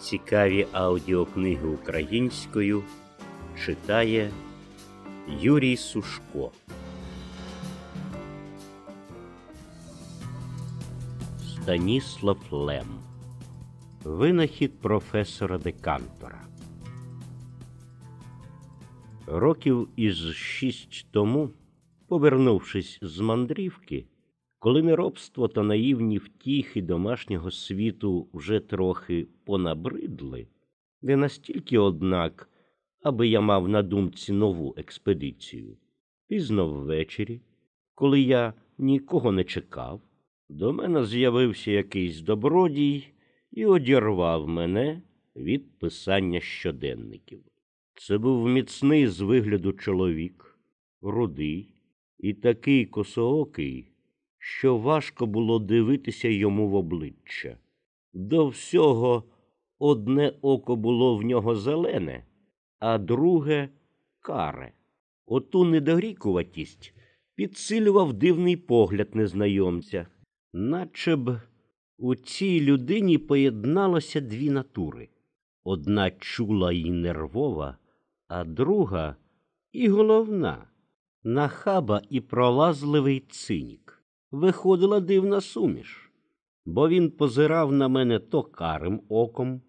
Цікаві аудіокниги українською читає Юрій Сушко. Станіслав Лем. Винахід професора Декантора. Років із шість тому, повернувшись з мандрівки, коли неробство та наївні втіхи домашнього світу вже трохи понабридли, не настільки, однак, аби я мав на думці нову експедицію. Пізно ввечері, коли я нікого не чекав, до мене з'явився якийсь добродій і одірвав мене від писання щоденників. Це був міцний з вигляду чоловік, рудий і такий косоокий, що важко було дивитися йому в обличчя. До всього одне око було в нього зелене, а друге каре. Оту недорікуватість підсилював дивний погляд незнайомця, наче б у цій людині поєдналося дві натури одна чула і нервова, а друга і головна, нахаба і пролазливий цинік виходила дивна суміш, бо він позирав на мене то карим оком,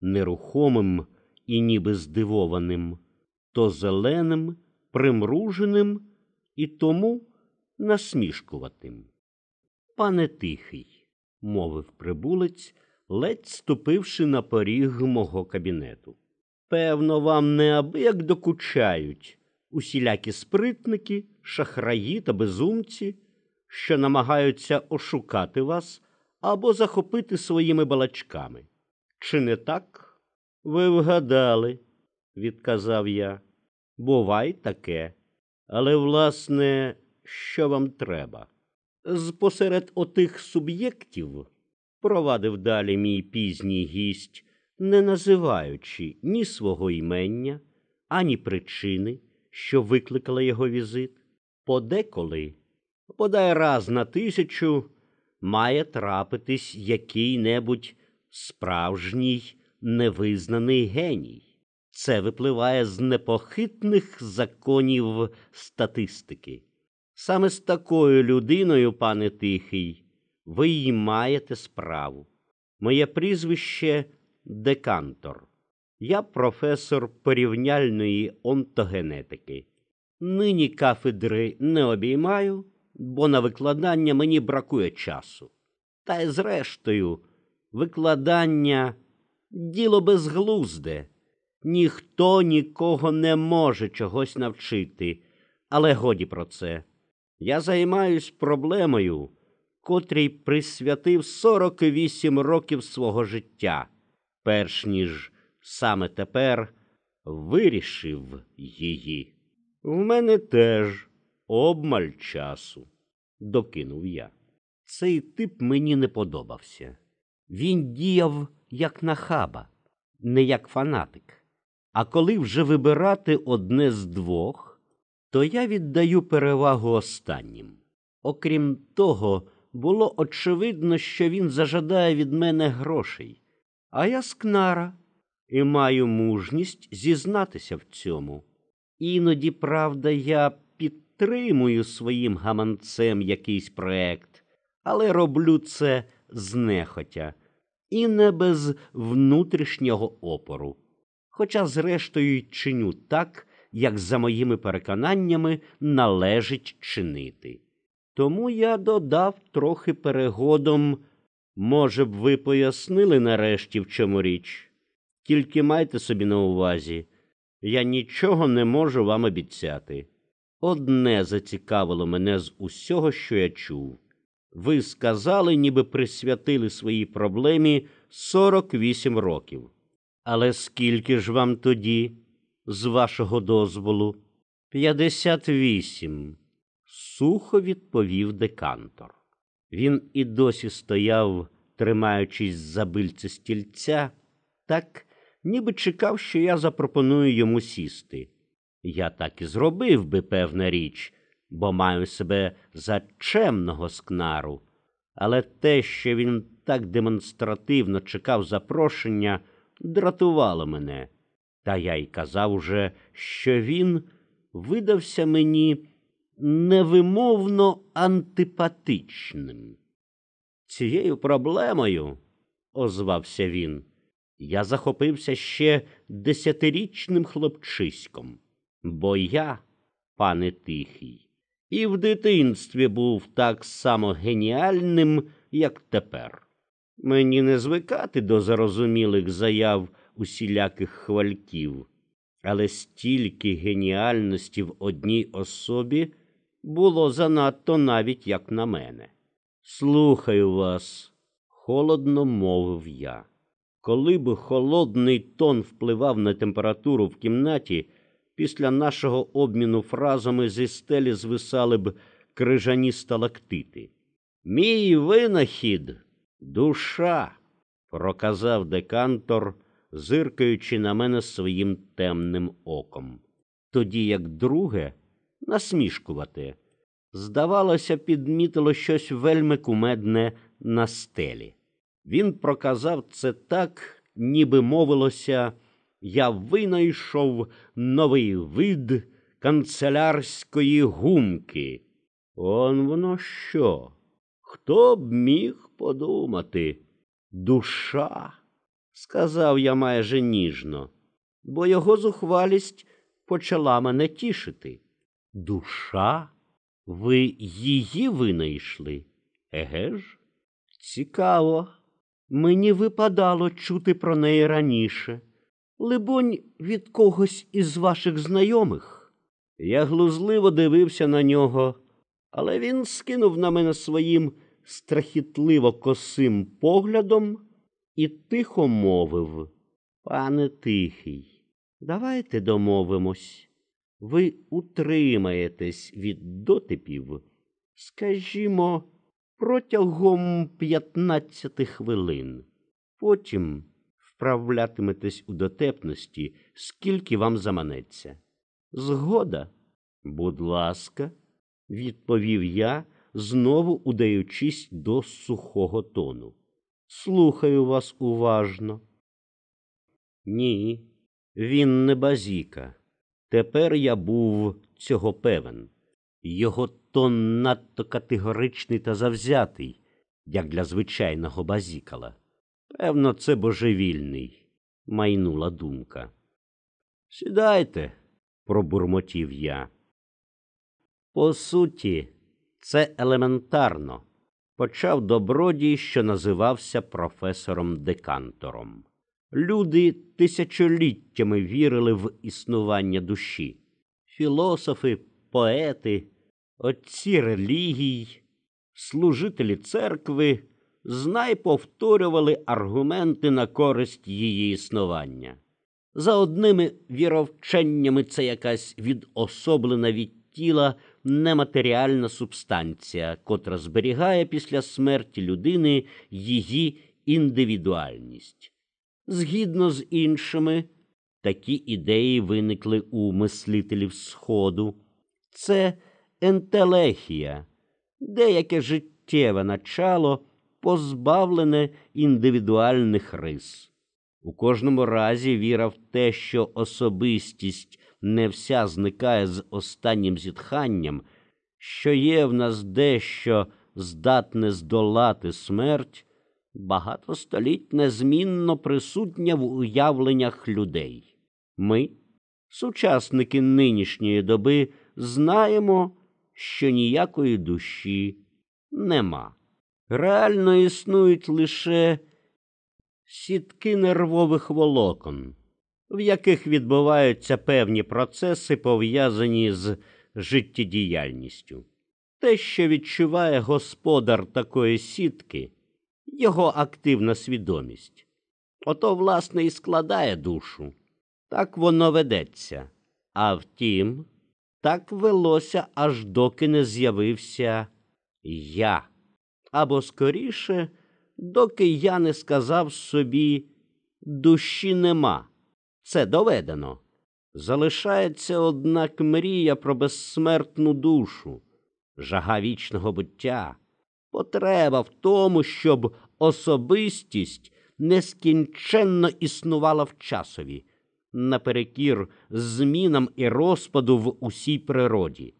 нерухомим і ніби здивованим, то зеленим, примруженим і тому насмішкуватим. Пане тихий, мовив прибулець, ледь ступивши на поріг мого кабінету. Певно, вам неабияк докучають усілякі спритники, шахраї та безумці що намагаються ошукати вас або захопити своїми балачками. Чи не так? Ви вгадали, відказав я. Бувай таке. Але, власне, що вам треба? З посеред отих суб'єктів, провадив далі мій пізній гість, не називаючи ні свого імення, ані причини, що викликала його візит, подеколи подай раз на тисячу має трапитись який-небудь справжній невизнаний геній. Це випливає з непохитних законів статистики. Саме з такою людиною, пане Тихий, ви й маєте справу. Моє прізвище Декантор. Я професор порівняльної онтогенетики. Нині кафедри не обіймаю, бо на викладання мені бракує часу. Та й зрештою, викладання діло безглузде. Ніхто нікого не може чогось навчити, але годі про це. Я займаюсь проблемою, котрій присвятив 48 років свого життя, перш ніж саме тепер вирішив її. В мене теж Обмаль часу, докинув я. Цей тип мені не подобався. Він діяв як нахаба, не як фанатик. А коли вже вибирати одне з двох, то я віддаю перевагу останнім. Окрім того, було очевидно, що він зажадає від мене грошей, а я скнара і маю мужність зізнатися в цьому. Іноді, правда, я підтримую своїм гаманцем якийсь проект, але роблю це знехотя і не без внутрішнього опору. Хоча, зрештою, й чиню так, як за моїми переконаннями належить чинити. Тому я додав трохи перегодом, може б, ви пояснили нарешті, в чому річ. Тільки майте собі на увазі, я нічого не можу вам обіцяти. Одне зацікавило мене з усього, що я чув. Ви сказали, ніби присвятили своїй проблемі 48 років. Але скільки ж вам тоді, з вашого дозволу? П'ятдесят вісім. Сухо відповів декантор. Він і досі стояв, тримаючись за бильце стільця, так, ніби чекав, що я запропоную йому сісти. Я так і зробив би певна річ, бо маю себе за чемного скнару. Але те, що він так демонстративно чекав запрошення, дратувало мене, та я й казав уже, що він видався мені невимовно антипатичним. Цією проблемою, озвався він, я захопився ще десятирічним хлопчиськом, бо я, пане тихий, і в дитинстві був так само геніальним, як тепер. Мені не звикати до зарозумілих заяв усіляких хвальків, але стільки геніальності в одній особі було занадто навіть як на мене. Слухаю вас, холодно мовив я. Коли б холодний тон впливав на температуру в кімнаті, після нашого обміну фразами зі стелі звисали б крижані сталактити. Мій винахід душа, проказав декантор, зиркаючи на мене своїм темним оком. Тоді, як друге, насмішкувати. Здавалося, підмітило щось вельми кумедне на стелі. Він проказав це так, ніби мовилося, я винайшов новий вид канцелярської гумки. Он воно що? Хто б міг подумати? Душа, сказав я майже ніжно, бо його зухвалість почала мене тішити. Душа? Ви її винайшли? Еге ж? Цікаво. Мені випадало чути про неї раніше. Либонь, від когось із ваших знайомих. Я глузливо дивився на нього, але він скинув на мене своїм страхітливо косим поглядом і тихо мовив Пане тихий, давайте домовимось. Ви утримаєтесь від дотипів, скажімо, протягом п'ятнадцяти хвилин. Потім вправлятиметесь у дотепності, скільки вам заманеться. Згода, будь ласка, відповів я, знову удаючись до сухого тону. Слухаю вас уважно. Ні, він не базіка. Тепер я був цього певен. Його тон надто категоричний та завзятий, як для звичайного базікала. Певно, це божевільний, майнула думка. Сідайте, пробурмотів я. По суті, це елементарно, почав добродій, що називався професором Декантором. Люди тисячоліттями вірили в існування душі. Філософи, поети, отці релігій, служителі церкви знай повторювали аргументи на користь її існування. За одними віровченнями це якась відособлена від тіла нематеріальна субстанція, котра зберігає після смерті людини її індивідуальність. Згідно з іншими, такі ідеї виникли у мислителів Сходу. Це ентелехія, деяке життєве начало, позбавлене індивідуальних рис. У кожному разі віра в те, що особистість не вся зникає з останнім зітханням, що є в нас дещо здатне здолати смерть багато століть незмінно присутня в уявленнях людей. Ми, сучасники нинішньої доби, знаємо, що ніякої душі нема. Реально існують лише сітки нервових волокон, в яких відбуваються певні процеси, пов'язані з життєдіяльністю. Те, що відчуває господар такої сітки, його активна свідомість. Ото, власне, і складає душу. Так воно ведеться. А втім, так велося, аж доки не з'явився я. Або скоріше, доки я не сказав собі душі нема. Це доведено. Залишається, однак, мрія про безсмертну душу, жага вічного буття, потреба в тому, щоб особистість нескінченно існувала в часові, наперекір змінам і розпаду в усій природі.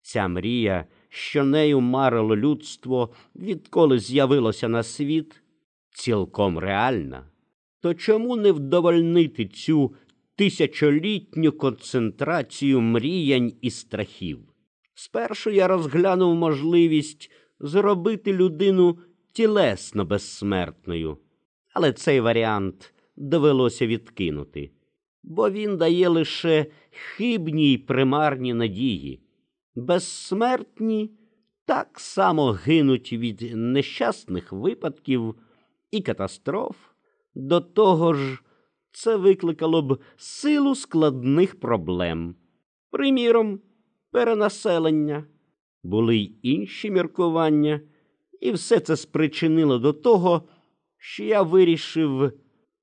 Ця мрія, що нею марило людство, відколи з'явилося на світ, цілком реальна. То чому не вдовольнити цю тисячолітню концентрацію мріянь і страхів? Спершу я розглянув можливість зробити людину тілесно безсмертною, але цей варіант довелося відкинути, бо він дає лише хибні й примарні надії. Безсмертні так само гинуть від нещасних випадків і катастроф. До того ж, це викликало б силу складних проблем. Приміром, перенаселення, були й інші міркування, і все це спричинило до того, що я вирішив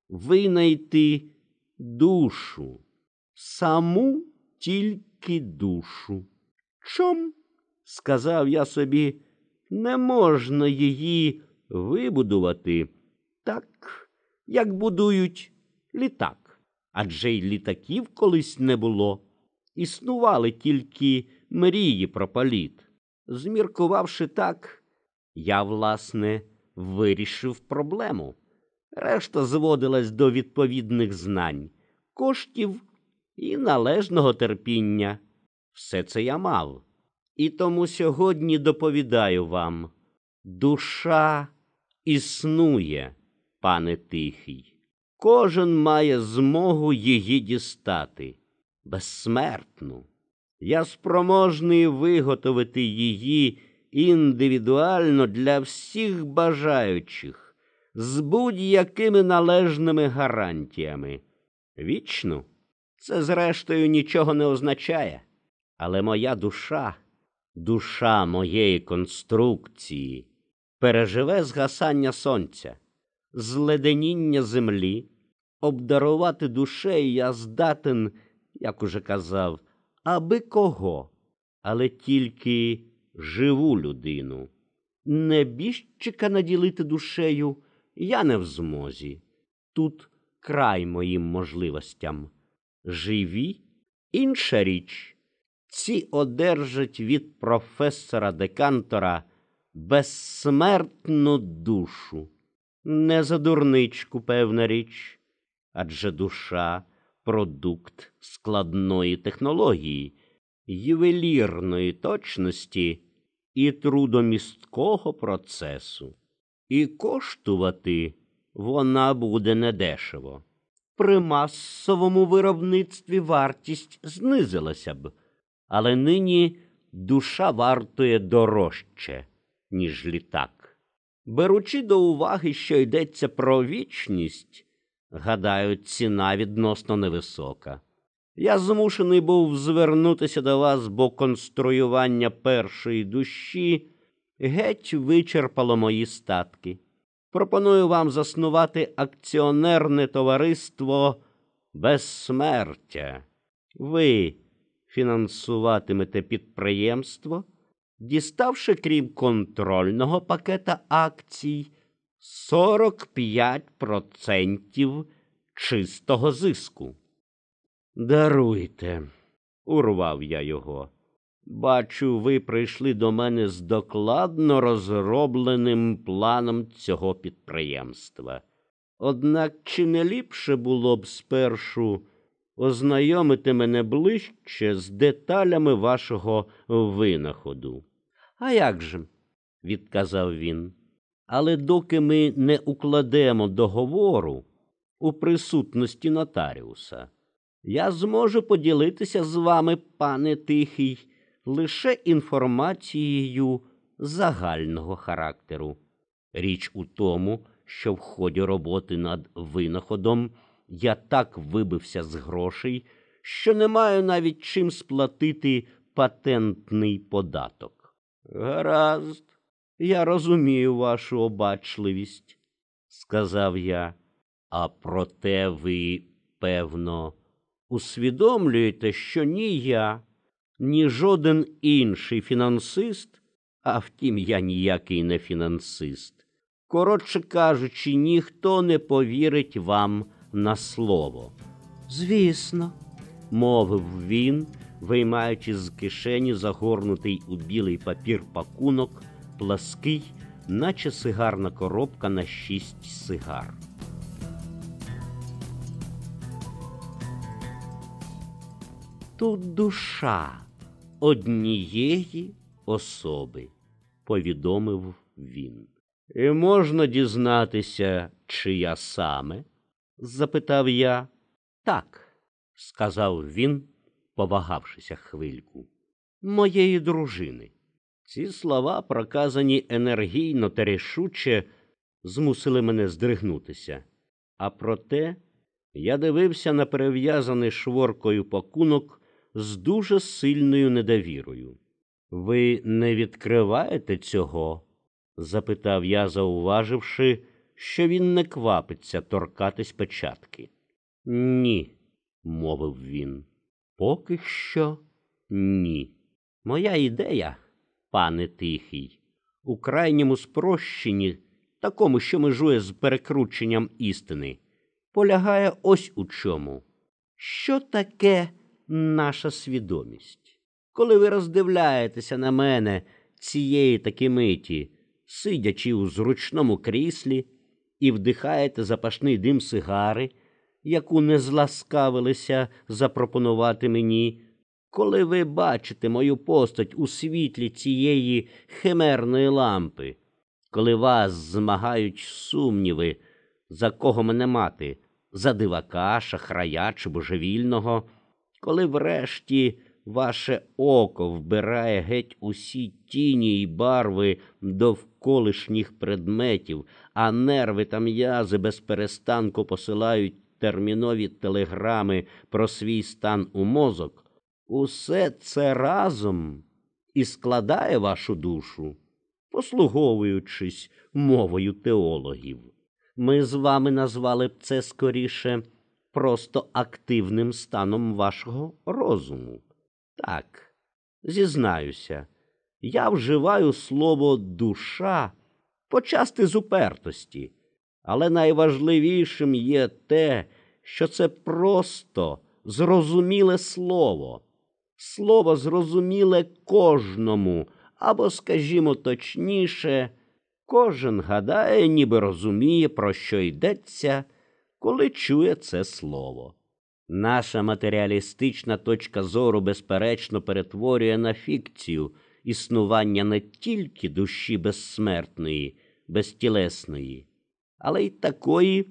винайти душу, саму тільки душу. Чом, сказав я собі, не можна її вибудувати так, як будують літак, адже й літаків колись не було. Існували тільки мрії про політ. Зміркувавши так, я, власне, вирішив проблему. Решта зводилась до відповідних знань, коштів і належного терпіння. Все це я мав. І тому сьогодні доповідаю вам душа існує, пане тихий. Кожен має змогу її дістати, безсмертну. Я спроможний виготовити її індивідуально для всіх бажаючих з будь-якими належними гарантіями. Вічну це, зрештою, нічого не означає, але моя душа, душа моєї конструкції переживе згасання сонця, зледеніння землі, обдарувати душею я здатен, як уже казав, аби кого, але тільки живу людину. Небіжчика наділити душею я не в змозі. Тут край моїм можливостям. Живі інша річ. Ці одержать від професора Декантора безсмертну душу. Не за дурничку, певна річ, адже душа продукт складної технології, ювелірної точності і трудомісткого процесу. І коштувати вона буде недешево. При масовому виробництві вартість знизилася б, але нині душа вартує дорожче, ніж літак. Беручи до уваги, що йдеться про вічність, гадаю, ціна відносно невисока. Я змушений був звернутися до вас, бо конструювання першої душі геть вичерпало мої статки. Пропоную вам заснувати акціонерне товариство безсмертя. Ви фінансуватимете підприємство, діставши крім контрольного пакета акцій 45% чистого зиску. Даруйте, урвав я його. Бачу, ви прийшли до мене з докладно розробленим планом цього підприємства. Однак чи не ліпше було б спершу ознайомити мене ближче з деталями вашого винаходу? А як же? відказав він. Але доки ми не укладемо договору у присутності нотаріуса, я зможу поділитися з вами, пане Тихий, лише інформацією загального характеру. Річ у тому, що в ході роботи над винаходом я так вибився з грошей, що не маю навіть чим сплатити патентний податок. Гаразд, я розумію вашу обачливість, сказав я, а проте ви, певно, усвідомлюєте, що ні я, ні жоден інший фінансист, а втім, я ніякий не фінансист, Коротше кажучи, ніхто не повірить вам на слово. Звісно, мовив він, виймаючи з кишені загорнутий у білий папір пакунок, плаский, наче сигарна коробка на шість сигар. Тут душа однієї особи, повідомив він. І можна дізнатися, чия саме? Запитав я. Так, сказав він, повагавшися хвильку. Моєї дружини. Ці слова, проказані енергійно та рішуче, змусили мене здригнутися. А проте я дивився на перев'язаний шворкою пакунок з дуже сильною недовірою. Ви не відкриваєте цього? запитав я, зауваживши, що він не квапиться торкатись печатки. Ні, мовив він. Поки що ні. Моя ідея, пане тихий, у крайньому спрощенні, такому, що межує з перекрученням істини, полягає ось у чому. Що таке наша свідомість? Коли ви роздивляєтеся на мене цієї таки миті, сидячи у зручному кріслі, і вдихаєте запашний дим сигари, яку не зласкавилися запропонувати мені, коли ви бачите мою постать у світлі цієї химерної лампи, коли вас змагають сумніви, за кого мене мати, за дивака, шахрая чи божевільного, коли врешті ваше око вбирає геть усі тіні й барви довколишніх предметів, а нерви та м'язи безперестанку посилають термінові телеграми про свій стан у мозок, усе це разом і складає вашу душу, послуговуючись мовою теологів. Ми з вами назвали б це скоріше просто активним станом вашого розуму. Так, зізнаюся, я вживаю слово душа почасти з упертості, але найважливішим є те, що це просто зрозуміле слово, слово зрозуміле кожному, або, скажімо точніше, кожен гадає, ніби розуміє, про що йдеться, коли чує це слово. Наша матеріалістична точка зору, безперечно, перетворює на фікцію існування не тільки душі безсмертної, безтілесної, але й такої,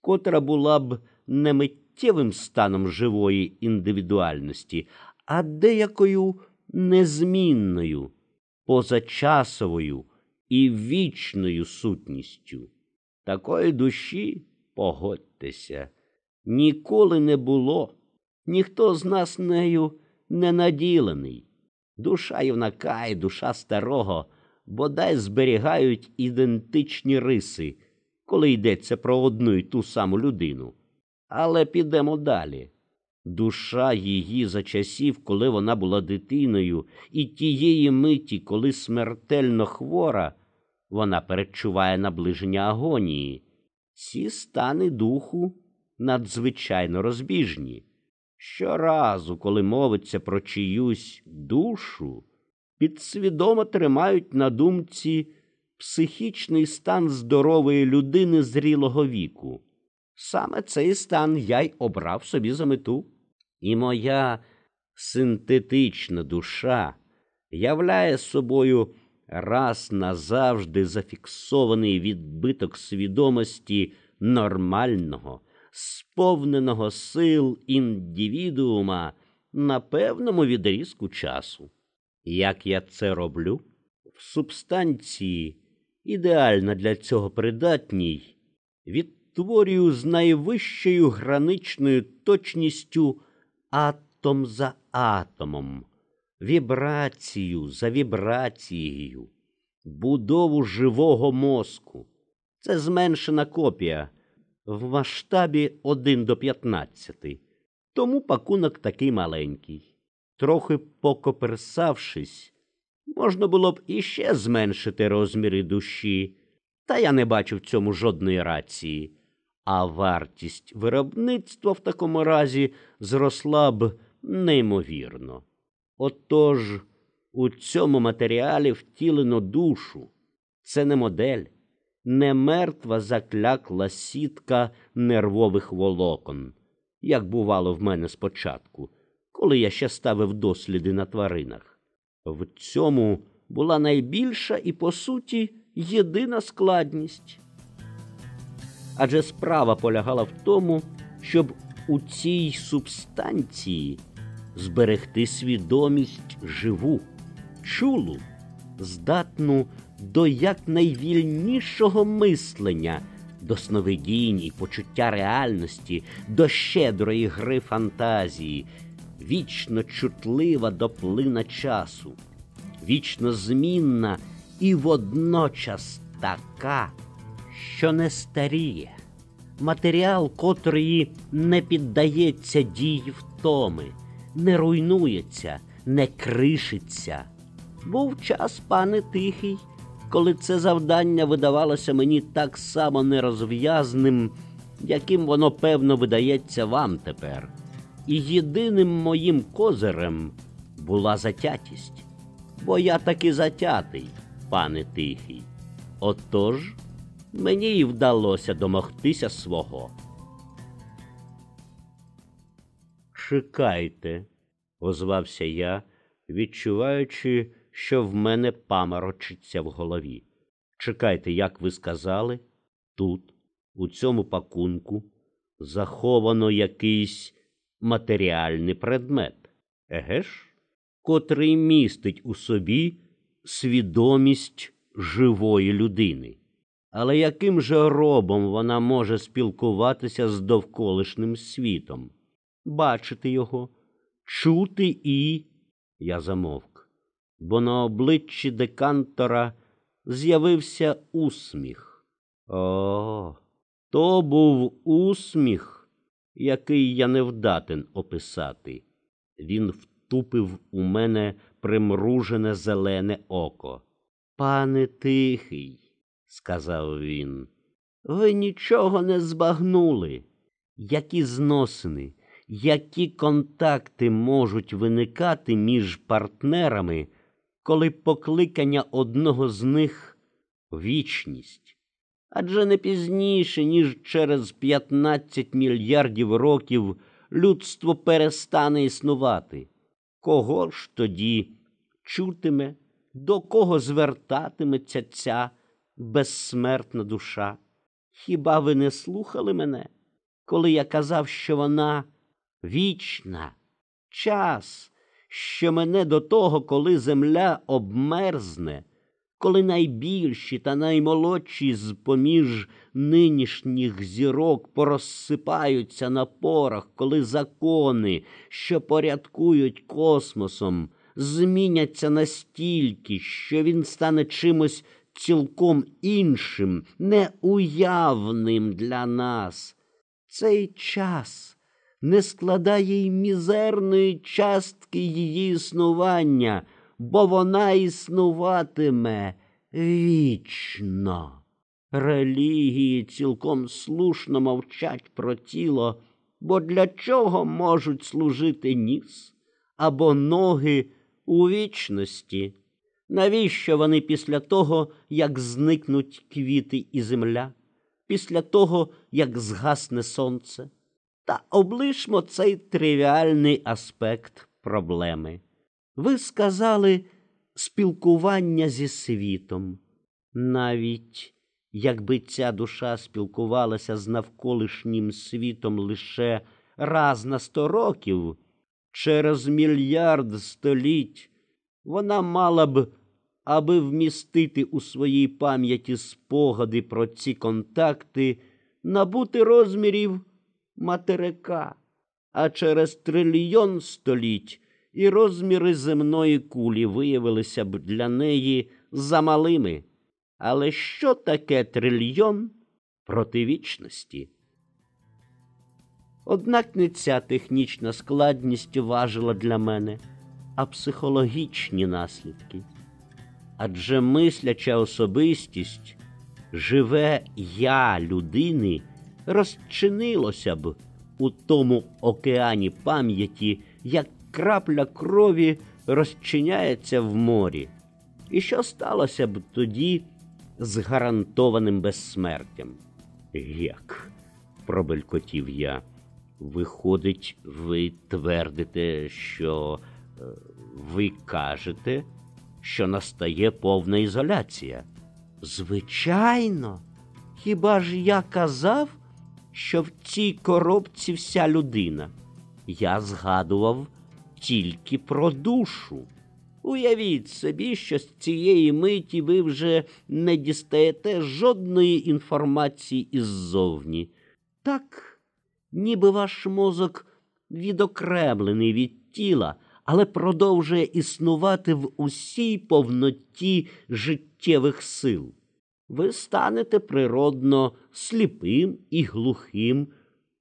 котра була б не миттєвим станом живої індивідуальності, а деякою незмінною, позачасовою і вічною сутністю. Такої душі, погодьтеся, ніколи не було, ніхто з нас нею не наділений. Душа юнака і душа старого бодай зберігають ідентичні риси, коли йдеться про одну й ту саму людину. Але підемо далі. Душа її за часів, коли вона була дитиною, і тієї миті, коли смертельно хвора, вона передчуває наближення агонії. Ці стани духу надзвичайно розбіжні. Щоразу, коли мовиться про чиюсь душу, підсвідомо тримають на думці психічний стан здорової людини зрілого віку. Саме цей стан я й обрав собі за мету. І моя синтетична душа являє собою раз назавжди зафіксований відбиток свідомості нормального, сповненого сил індивідуума на певному відрізку часу. Як я це роблю? В субстанції, ідеально для цього придатній, відтворюю з найвищою граничною точністю атом за атомом, вібрацію за вібрацією, будову живого мозку. Це зменшена копія в масштабі 1 до 15. Тому пакунок такий маленький. Трохи покоперсавшись, можна було б іще зменшити розміри душі, Та я не бачу в цьому жодної рації, а вартість виробництва в такому разі зросла б неймовірно. Отож, у цьому матеріалі втілено душу. Це не модель, не мертва заклякла сітка нервових волокон, як бувало в мене спочатку, коли я ще ставив досліди на тваринах. В цьому була найбільша і, по суті, єдина складність. Адже справа полягала в тому, щоб у цій субстанції зберегти свідомість живу, чулу, здатну до якнайвільнішого мислення, до сновидінь і почуття реальності, до щедрої гри фантазії, вічно чутлива до плина часу, вічно змінна і водночас така, що не старіє, матеріал котрої не піддається дії втоми, не руйнується, не кришиться. Був час, пане тихий, коли це завдання видавалося мені так само нерозв'язним, яким воно певно видається вам тепер. І єдиним моїм козирем була затятість, бо я таки затятий, пане тихий. Отож мені й вдалося домогтися свого. Чекайте, озвався я, відчуваючи, що в мене паморочиться в голові. Чекайте, як ви сказали, тут, у цьому пакунку, заховано якийсь матеріальний предмет, еге ж, котрий містить у собі свідомість живої людини. Але яким же робом вона може спілкуватися з довколишнім світом, бачити його, чути і. Я замовк, бо на обличчі декантора з'явився усміх. О, то був усміх, який я не вдатен описати. Він втупив у мене примружене зелене око. Пане тихий, сказав він, ви нічого не збагнули. Які зносини, які контакти можуть виникати між партнерами, коли покликання одного з них вічність? Адже не пізніше, ніж через 15 мільярдів років людство перестане існувати. Кого ж тоді чутиме, до кого звертатиметься ця безсмертна душа? Хіба ви не слухали мене, коли я казав, що вона вічна, час, що мене до того, коли земля обмерзне, коли найбільші та наймолодші з поміж нинішніх зірок порозсипаються на порах, коли закони, що порядкують космосом, зміняться настільки, що він стане чимось цілком іншим, неуявним для нас. Цей час не складає й мізерної частки її існування, бо вона існуватиме вічно. Релігії цілком слушно мовчать про тіло, бо для чого можуть служити ніс або ноги у вічності? Навіщо вони після того, як зникнуть квіти і земля, після того, як згасне сонце? Та облишмо цей тривіальний аспект проблеми. Ви сказали спілкування зі світом. Навіть якби ця душа спілкувалася з навколишнім світом лише раз на сто років, через мільярд століть вона мала б, аби вмістити у своїй пам'яті спогади про ці контакти, набути розмірів материка, а через трильйон століть і розміри земної кулі виявилися б для неї замалими. Але що таке трильйон проти вічності? Однак не ця технічна складність важила для мене, а психологічні наслідки. Адже мисляча особистість живе я людини розчинилося б у тому океані пам'яті, як крапля крові розчиняється в морі. І що сталося б тоді з гарантованим безсмертям? Як? пробелькотів я. Виходить, ви твердите, що е, ви кажете, що настає повна ізоляція. Звичайно, хіба ж я казав, що в цій коробці вся людина? Я згадував тільки про душу. Уявіть собі, що з цієї миті ви вже не дістаєте жодної інформації іззовні. Так, ніби ваш мозок відокремлений від тіла, але продовжує існувати в усій повноті життєвих сил. Ви станете природно сліпим і глухим,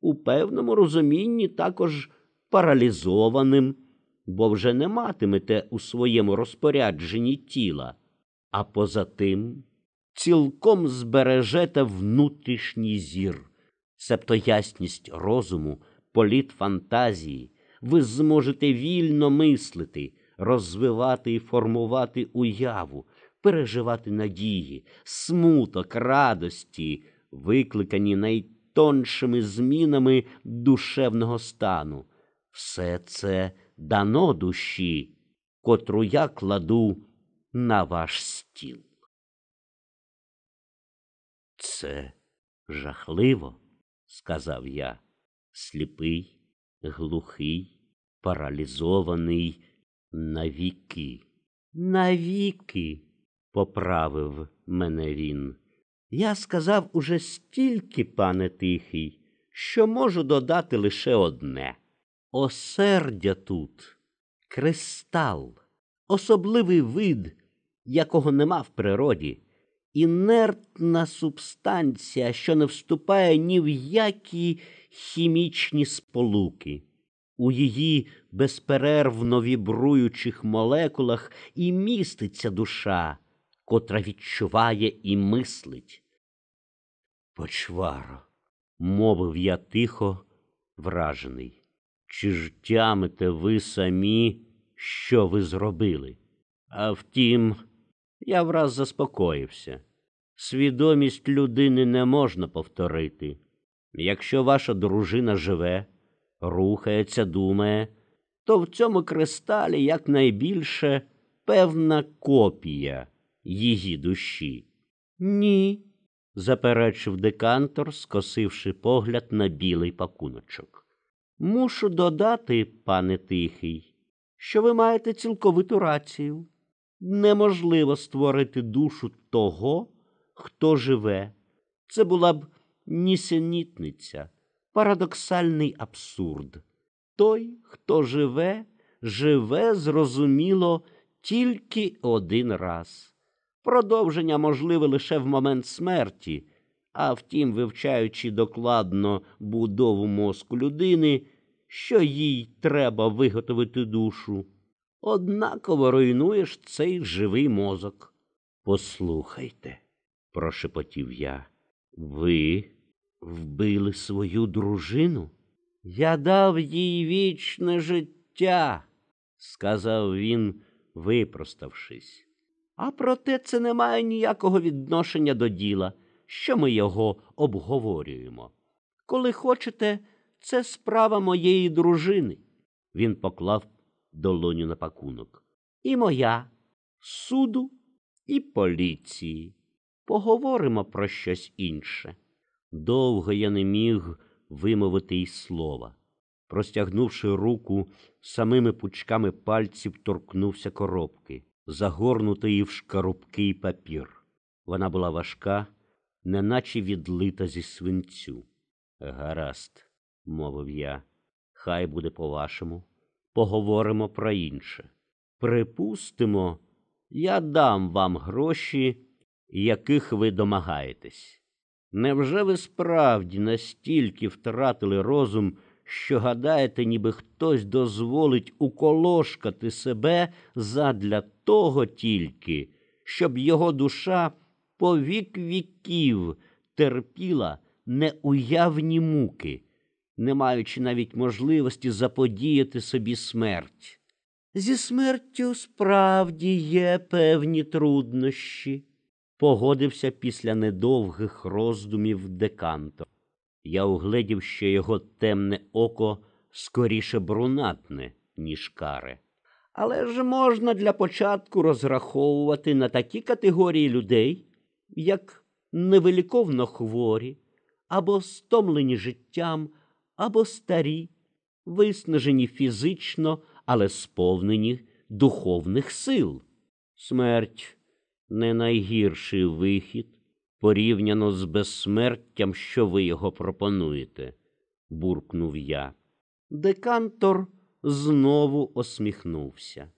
у певному розумінні також паралізованим бо вже не матимете у своєму розпорядженні тіла, а поза тим цілком збережете внутрішній зір, себто ясність розуму, політ фантазії, ви зможете вільно мислити, розвивати і формувати уяву, переживати надії, смуток, радості, викликані найтоншими змінами душевного стану. Все це дано душі, котру я кладу на ваш стіл. Це жахливо, сказав я, сліпий, глухий, паралізований навіки. Навіки, поправив мене він. Я сказав уже стільки, пане тихий, що можу додати лише одне. Осердя тут кристал, особливий вид, якого нема в природі, інертна субстанція, що не вступає ні в які хімічні сполуки. У її безперервно вібруючих молекулах і міститься душа, котра відчуває і мислить. Почваро, мовив я тихо, вражений. Чи ж тямите ви самі, що ви зробили? А втім, я враз заспокоївся. Свідомість людини не можна повторити. Якщо ваша дружина живе, рухається, думає, то в цьому кристалі якнайбільше певна копія її душі. Ні, заперечив декантор, скосивши погляд на білий пакуночок. Мушу додати, пане тихий, що ви маєте цілковиту рацію. Неможливо створити душу того, хто живе. Це була б нісенітниця, парадоксальний абсурд. Той, хто живе, живе, зрозуміло, тільки один раз. Продовження можливе лише в момент смерті. А втім, вивчаючи докладно будову мозку людини, що їй треба виготовити душу, однаково руйнуєш цей живий мозок. Послухайте, прошепотів я, ви вбили свою дружину? Я дав їй вічне життя, сказав він, випроставшись. А проте це не має ніякого відношення до діла що ми його обговорюємо. Коли хочете, це справа моєї дружини. Він поклав долоню на пакунок. І моя, суду і поліції. Поговоримо про щось інше. Довго я не міг вимовити й слова. Простягнувши руку, самими пучками пальців торкнувся коробки, загорнутої в шкарубкий папір. Вона була важка, неначе відлита зі свинцю. Гаразд, мовив я, хай буде по-вашому. Поговоримо про інше. Припустимо, я дам вам гроші, яких ви домагаєтесь. Невже ви справді настільки втратили розум, що гадаєте, ніби хтось дозволить уколошкати себе задля того тільки, щоб його душа по вік віків терпіла неуявні муки, не маючи навіть можливості заподіяти собі смерть. Зі смертю справді є певні труднощі, погодився після недовгих роздумів декантор. Я угледів, що його темне око скоріше брунатне, ніж каре. Але ж можна для початку розраховувати на такі категорії людей, як невиліковно хворі, або стомлені життям, або старі, виснажені фізично, але сповнені духовних сил. Смерть не найгірший вихід порівняно з безсмертям, що ви його пропонуєте, буркнув я. Декантор знову осміхнувся.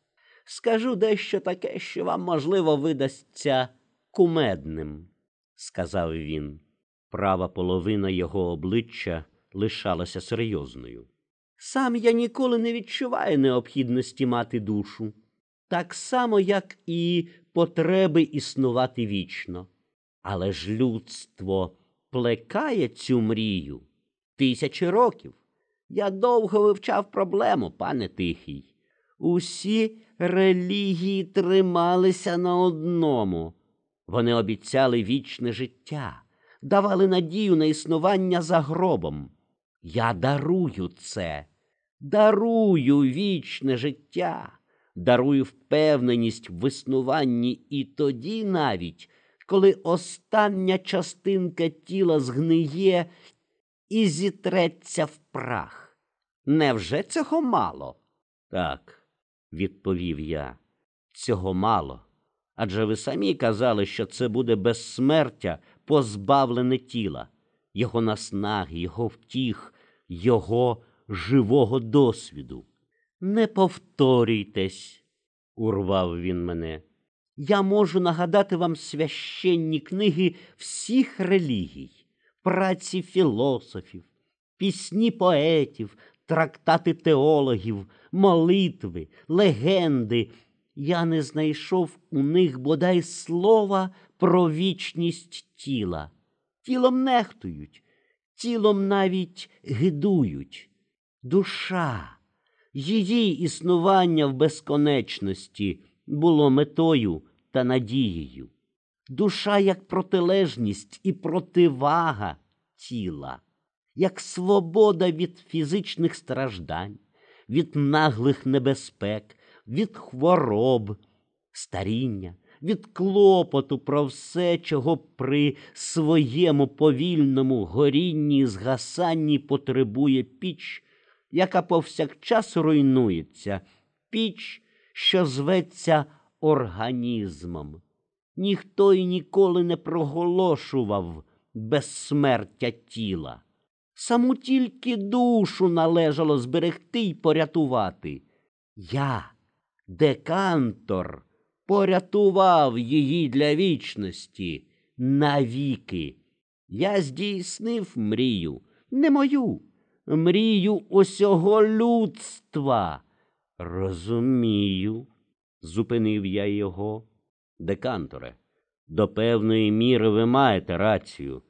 Скажу дещо таке, що вам, можливо, видасться кумедним, сказав він. Права половина його обличчя лишалася серйозною. Сам я ніколи не відчуваю необхідності мати душу, так само, як і потреби існувати вічно. Але ж людство плекає цю мрію тисячі років. Я довго вивчав проблему, пане Тихий. Усі релігії трималися на одному. Вони обіцяли вічне життя, давали надію на існування за гробом. Я дарую це, дарую вічне життя, дарую впевненість в існуванні і тоді навіть, коли остання частинка тіла згниє і зітреться в прах. Невже цього мало? Так, відповів я, цього мало. Адже ви самі казали, що це буде безсмертя, позбавлене тіла, його наснаги, його втіх, його живого досвіду. Не повторюйтесь, урвав він мене. Я можу нагадати вам священні книги всіх релігій, праці філософів, пісні поетів, трактати теологів, молитви, легенди. Я не знайшов у них бодай слова про вічність тіла. Тілом нехтують, тілом навіть гидують. Душа, її існування в безконечності було метою та надією. Душа як протилежність і противага тіла, як свобода від фізичних страждань, від наглих небезпек, від хвороб, старіння, від клопоту про все, чого при своєму повільному горінні згасанні потребує піч, яка повсякчас руйнується, піч, що зветься організмом. Ніхто й ніколи не проголошував безсмертя тіла. Саму тільки душу належало зберегти й порятувати. Я, декантор, порятував її для вічності навіки. Я здійснив мрію, не мою, мрію усього людства. Розумію, зупинив я його. Деканторе, до певної міри ви маєте рацію,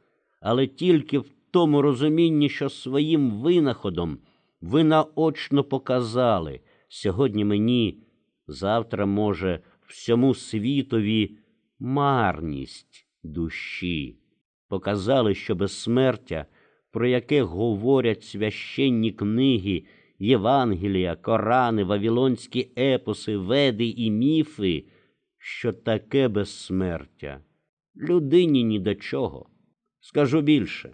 але тільки в тому розумінні, що своїм винаходом ви наочно показали сьогодні мені, завтра, може, всьому світові марність душі, показали, що безсмертя, про яке говорять священні книги, Євангелія, Корани, Вавилонські епоси, веди і міфи, що таке безсмертя людині ні до чого. Скажу більше,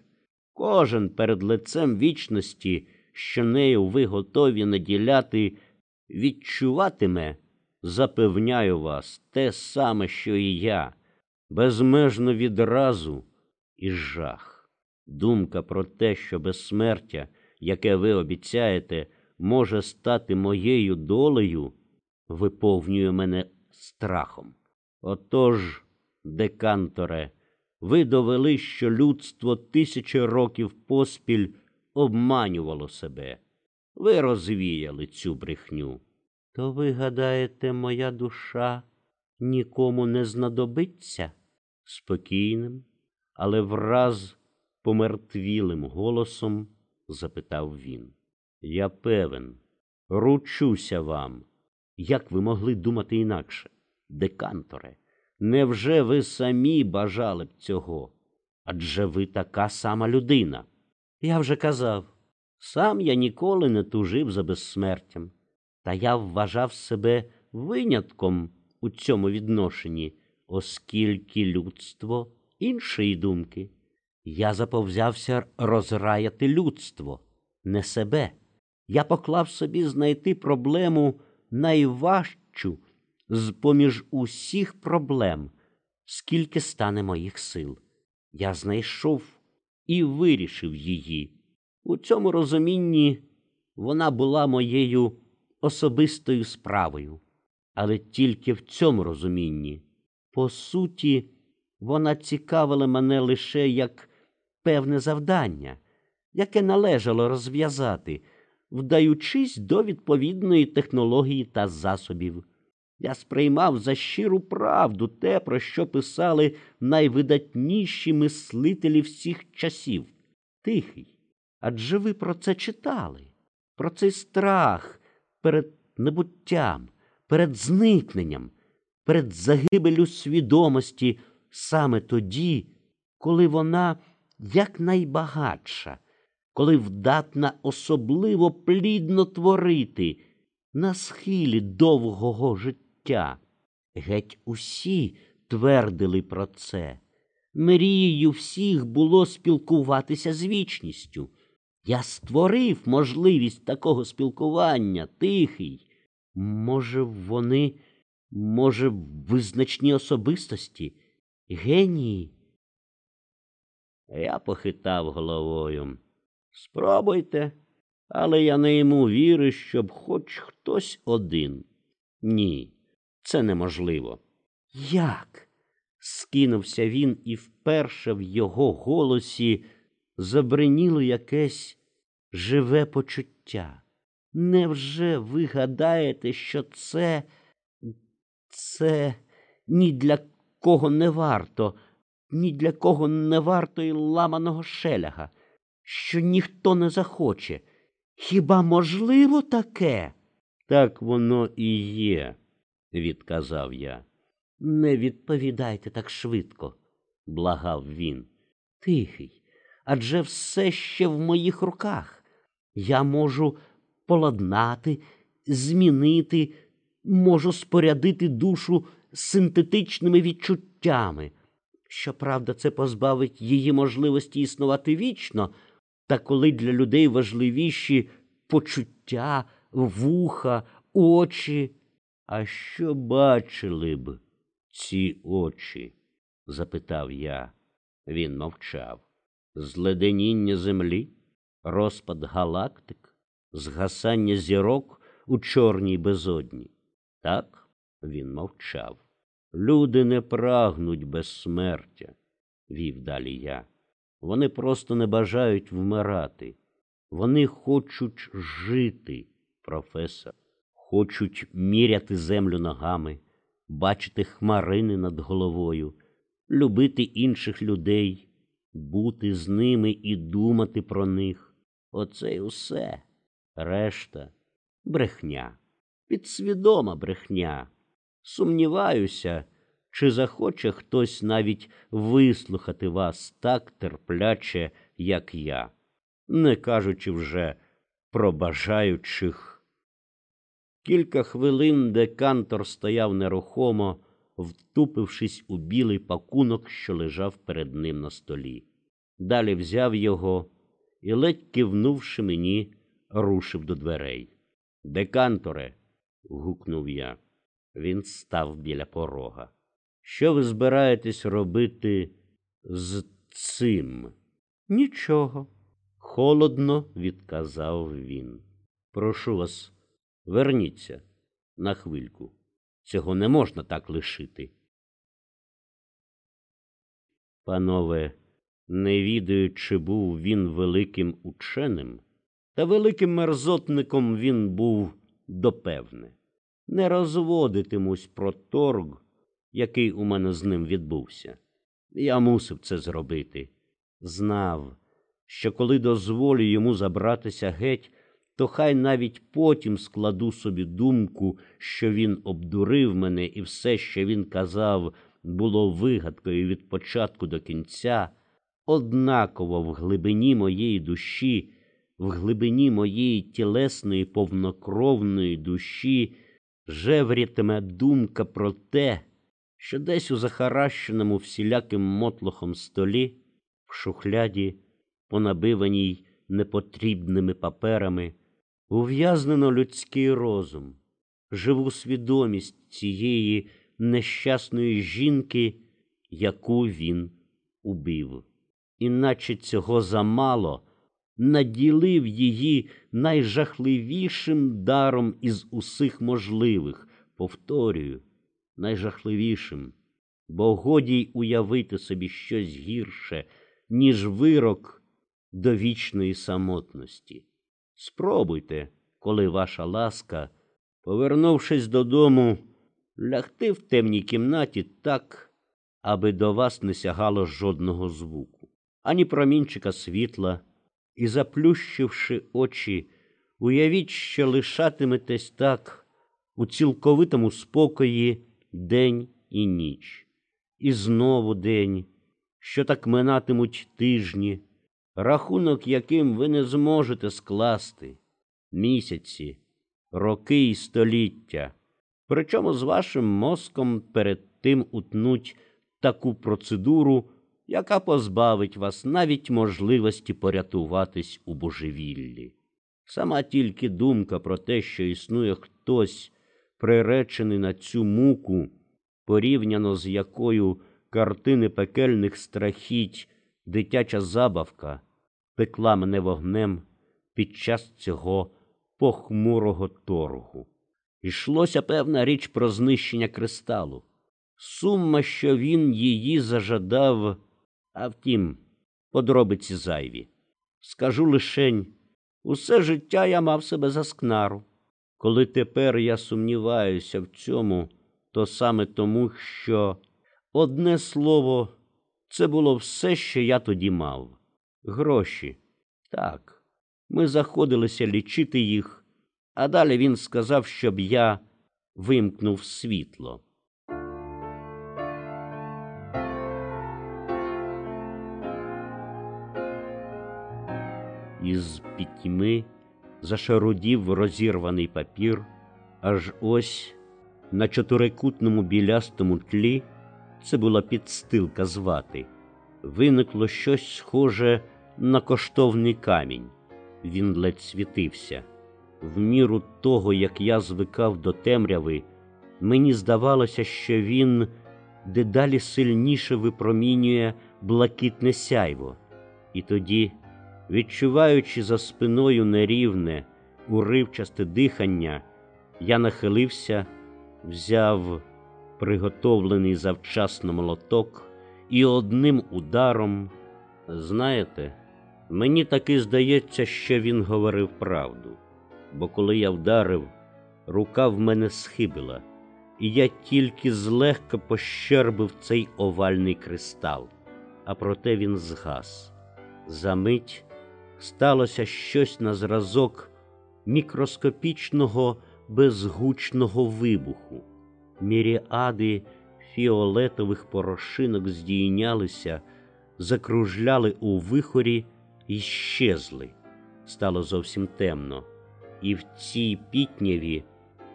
кожен перед лицем вічності, що нею ви готові наділяти, відчуватиме, запевняю вас, те саме, що і я, безмежно відразу і жах. Думка про те, що безсмертя, яке ви обіцяєте, може стати моєю долею, виповнює мене страхом. Отож, деканторе, ви довели, що людство тисячі років поспіль обманювало себе. Ви розвіяли цю брехню. То ви гадаєте, моя душа нікому не знадобиться? спокійним, але враз помертвілим голосом запитав він. Я певен, ручуся вам. Як ви могли думати інакше? Деканторе, невже ви самі бажали б цього? Адже ви така сама людина. Я вже казав, сам я ніколи не тужив за безсмертям, та я вважав себе винятком у цьому відношенні, оскільки людство іншої думки. Я заповзявся розраяти людство, не себе. Я поклав собі знайти проблему найважчу з поміж усіх проблем, скільки стане моїх сил. Я знайшов і вирішив її. У цьому розумінні вона була моєю особистою справою, але тільки в цьому розумінні. По суті, вона цікавила мене лише як певне завдання, яке належало розв'язати, вдаючись до відповідної технології та засобів. Я сприймав за щиру правду те, про що писали найвидатніші мислителі всіх часів. Тихий. Адже ви про це читали, про цей страх перед небуттям, перед зникненням, перед загибелю свідомості саме тоді, коли вона якнайбагатша, коли вдатна особливо плідно творити на схилі довгого життя. Геть усі твердили про це. Мрією всіх було спілкуватися з вічністю. Я створив можливість такого спілкування, тихий. Може, вони, може, визначні особистості, генії? Я похитав головою. Спробуйте, але я не йому віри, щоб хоч хтось один. Ні, це неможливо. Як? скинувся він, і вперше в його голосі забриніло якесь живе почуття. Невже ви гадаєте, що це, це ні для кого не варто, ні для кого не варто й ламаного шеляга, що ніхто не захоче? Хіба можливо таке? Так воно і є, відказав я. Не відповідайте так швидко, благав він. Тихий, адже все ще в моїх руках. Я можу поладнати, змінити, можу спорядити душу синтетичними відчуттями. Щоправда, це позбавить її можливості існувати вічно, та коли для людей важливіші почуття, вуха, очі. А що бачили б ці очі? запитав я. Він мовчав. Зледеніння землі, розпад галактик, згасання зірок у чорній безодні. Так він мовчав. Люди не прагнуть безсмертя, вів далі я. Вони просто не бажають вмирати. Вони хочуть жити, професор, хочуть міряти землю ногами, бачити хмарини над головою, любити інших людей, бути з ними і думати про них. Оце й усе. Решта брехня, підсвідома брехня. Сумніваюся, чи захоче хтось навіть вислухати вас так терпляче, як я, не кажучи вже про бажаючих. Кілька хвилин декантор стояв нерухомо, втупившись у білий пакунок, що лежав перед ним на столі. Далі взяв його і, ледь кивнувши мені, рушив до дверей. Деканторе, гукнув я. Він став біля порога. Що ви збираєтесь робити з цим? Нічого, холодно відказав він. Прошу вас, верніться на хвильку. Цього не можна так лишити. Панове, не відаю, чи був він великим ученим, та великим мерзотником він був допевне. Не розводитимусь про торг, який у мене з ним відбувся. Я мусив це зробити. Знав, що коли дозволю йому забратися геть, то хай навіть потім складу собі думку, що він обдурив мене, і все, що він казав, було вигадкою від початку до кінця, однаково в глибині моєї душі, в глибині моєї тілесної повнокровної душі жеврітиме думка про те, що десь у захаращеному всіляким мотлохом столі, в шухляді, понабиваній непотрібними паперами, ув'язнено людський розум, живу свідомість цієї нещасної жінки, яку він убив. Іначе цього замало наділив її найжахливішим даром із усіх можливих, повторюю, найжахливішим, бо годі й уявити собі щось гірше, ніж вирок до вічної самотності. Спробуйте, коли ваша ласка, повернувшись додому, лягти в темній кімнаті так, аби до вас не сягало жодного звуку, ані промінчика світла, і, заплющивши очі, уявіть, що лишатиметесь так у цілковитому спокої день і ніч, і знову день, що так минатимуть тижні, рахунок, яким ви не зможете скласти місяці, роки і століття. Причому з вашим мозком перед тим утнуть таку процедуру, яка позбавить вас навіть можливості порятуватись у божевіллі. Сама тільки думка про те, що існує хтось, приречений на цю муку, порівняно з якою картини пекельних страхіть, дитяча забавка, пекла мене вогнем під час цього похмурого торгу. Ішлося певна річ про знищення кристалу. Сума, що він її зажадав, а втім, подробиці зайві. Скажу лишень, усе життя я мав себе за скнару. Коли тепер я сумніваюся в цьому, то саме тому, що одне слово, це було все, що я тоді мав. Гроші. Так, ми заходилися лічити їх. А далі він сказав, щоб я вимкнув світло. Із пітьми зашарудів розірваний папір, аж ось на чотирикутному білястому тлі це була підстилка з вати. Виникло щось схоже на коштовний камінь. Він ледь світився. В міру того, як я звикав до темряви, мені здавалося, що він дедалі сильніше випромінює блакитне сяйво, і тоді, відчуваючи за спиною нерівне, уривчасте дихання, я нахилився, взяв приготовлений завчасно молоток і одним ударом, знаєте, мені таки здається, що він говорив правду бо коли я вдарив, рука в мене схибила, і я тільки злегка пощербив цей овальний кристал, а проте він згас. Замить сталося щось на зразок мікроскопічного безгучного вибуху. Міріади фіолетових порошинок здійнялися, закружляли у вихорі і щезли. Стало зовсім темно і в цій пітнєві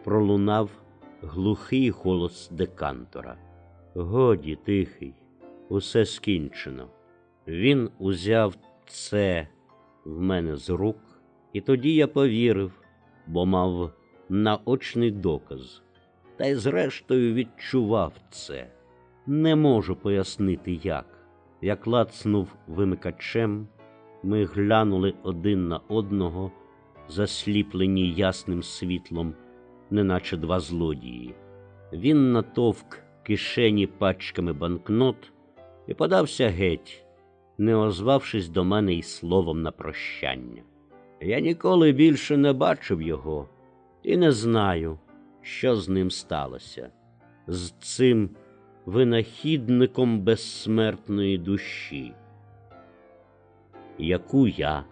пролунав глухий голос декантора. Годі, тихий, усе скінчено. Він узяв це в мене з рук, і тоді я повірив, бо мав наочний доказ, та й зрештою відчував це. Не можу пояснити, як. Я клацнув вимикачем, ми глянули один на одного засліплені ясним світлом, неначе два злодії. Він натовк кишені пачками банкнот і подався геть, не озвавшись до мене й словом на прощання. Я ніколи більше не бачив його і не знаю, що з ним сталося. З цим винахідником безсмертної душі, яку я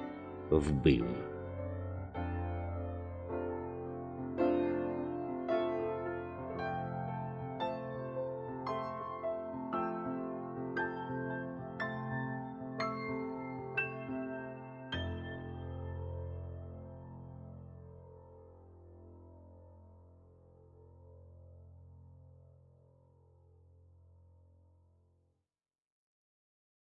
вбив.